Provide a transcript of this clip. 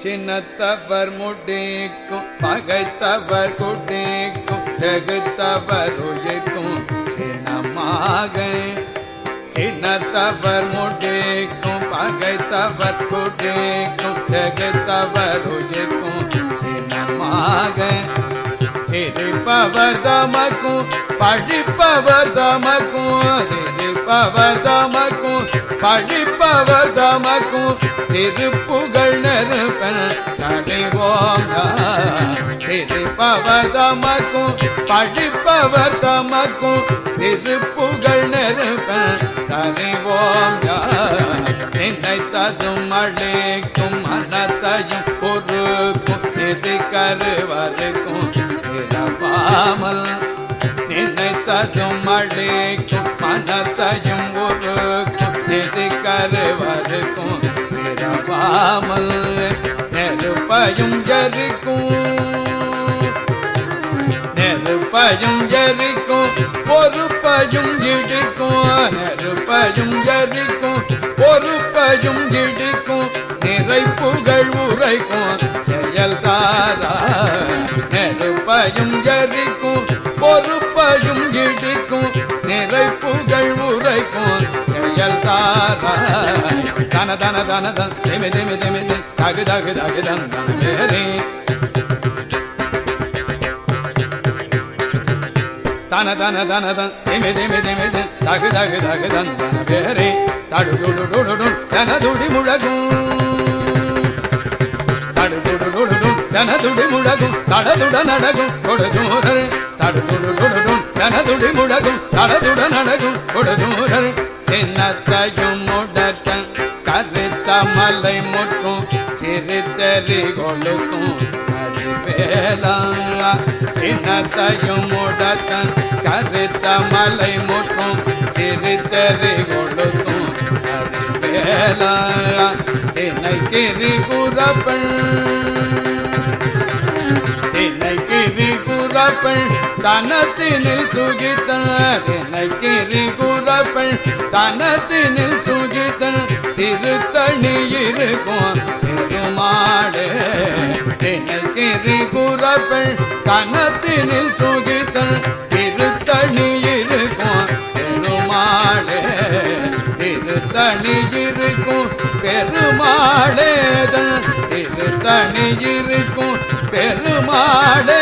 சின்னத்தவர் முடிக்கும் பகைத்தவர் குடிக்கும் செகுத்தவர் உயிர்க்கும் சின்னமாக சின்னத்தவர் முடிக்கும் பகைத்தவர் குடிக்கும் செகுத்தவர் உயிர்க்கும் சின்னமாக சிரிப்பவர் தமக்கும் பழிப்பவர் தமக்கும் சிரிப்பவர் தமக்கும் பழிப்பவர் தமக்கும் திருப்புகழ் நெருப்பன் கடைவோம் சிரிப்பவர் தமக்கும் பழிப்பவர் தமக்கும் திருப்புகழ் நெருப்பன் கடைவோம் நினைத்ததும் அழைக்கும் மனத்தையும் பொறுக்கும் நெசிக்கருவருக்கும் நினைத்ததும் அழைக்கும் மனத்தையும் இல்லாமல் நெருப்பையும் ஜரிக்கும் நெருப்பையும் ஜரிக்கும் பொறுப்பையும் இடிக்கும். நெருப்பையும் ஜரிக்கும் பொறுப்பையும் இடிக்கும். நிறை புகழ் உரைக்கும் செயல்தாரா. நெருப்பையும் ஜரிக்கும் பொறுப்பையும் இடிக்கும். நிறை புகழ் உரைக்கும் தன தன தன தன் திமி திமி திமி தின் தகு தகு தகு தன் தன வேறே தன தன தன தன் திமி திமி திமி தின் தகு தகு தகு தன் தன வேறே தடு டுடு டுடு டுன் தன துடி முழகும் தடு டுடு டுடு டுன் தன துடி முழகும் தடதுட நடகும் கொடுதூரர் தடு டுடு டுடு டுன் தன துடி முழகும் தடதுட நடகும் கொடுதூரர் சின்னத்தையும் முடற்ற கருத்த மலை முற்றும் சிறுத்தறி கொழுக்கும் அறிவேலா சின்னத்தையும் முடற்ற கருத்த மலை முற்றும் சிறுத்தறி கொழுக்கும் அறிவேலா தினை கிரி குறப்பன் தினை கிரி குறப்பன் தனத்தினில் சுகித்த தினை கிரி குறப்பன் தனத்தினில் சுகித்த திருத்தணி இருக்கும் திருமாடு தினை கிரி குறப்பன் தனத்தினில் திருத்தணி இருக்கும் திருமாடு திருத்தணி இருக்கும் பெருமாடேதன் திருத்தணி இருக்கும் பெருமாடே